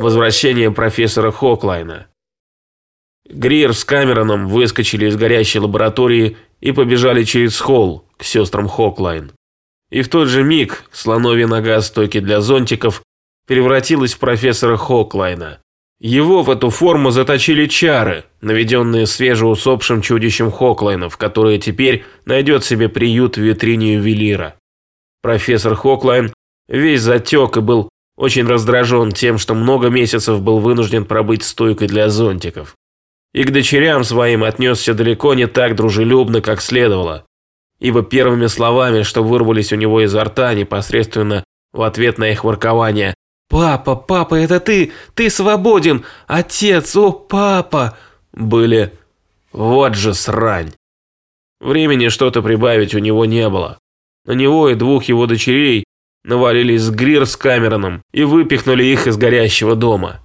возвращение профессора Хоклайна. Гриер с Камероном выскочили из горящей лаборатории и побежали через холл к сестрам Хоклайн. И в тот же миг слоновья нога стойки для зонтиков превратилась в профессора Хоклайна. Его в эту форму заточили чары, наведенные свежеусопшим чудищем Хоклайнов, которое теперь найдет себе приют в витрине ювелира. Профессор Хоклайн весь затек и был очень раздражен тем, что много месяцев был вынужден пробыть стойкой для зонтиков. И к дочерям своим отнесся далеко не так дружелюбно, как следовало, ибо первыми словами, что вырвались у него изо рта непосредственно в ответ на их воркование «Папа, папа, это ты! Ты свободен! Отец, о, папа!» были «Вот же срань!». Времени что-то прибавить у него не было. На него и двух его дочерей навалились Грир с Камероном и выпихнули их из горящего дома.